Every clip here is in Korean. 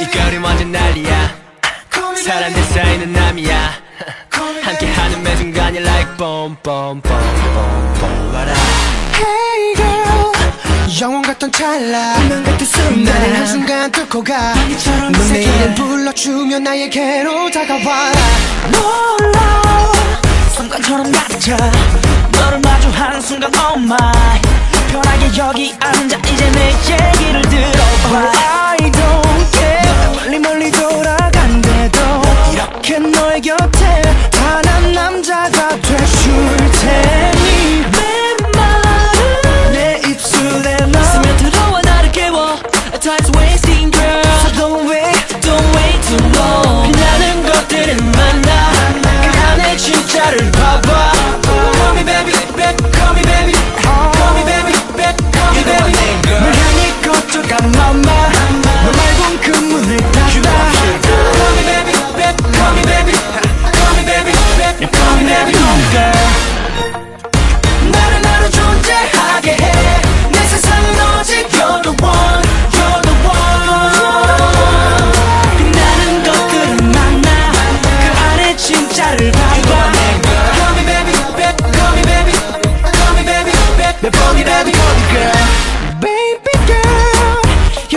이 거리 완전 난리야. 사람들 사이는 남이야. 함께하는 매 순간이 like boom boom boom boom what up Hey girl. 영원 같던 찰나. 운명 같은 순간. 나를 한순간 뚫고 가. 넌내 이름 불러주면 나에게로 다가와 놀라 순간처럼 낮아 너를 마주한 순간 oh my. 편하게 여기 앉아 이렇게 너의 곁에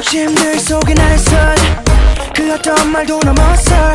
욕심들 속에 나를 설그 어떤 말도 넘어서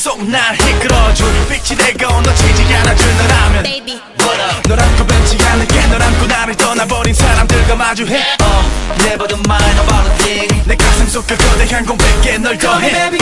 속날 이끌어줄 빛이 되고 놓치지 않아줄 너라면. Baby. 널 안고 변치 않을게. 널 안고 나를 떠나버린 사람들과 마주해. Uh, Never the mind about a thing. 내 가슴 속그 거대한 공백에 널 더해. baby,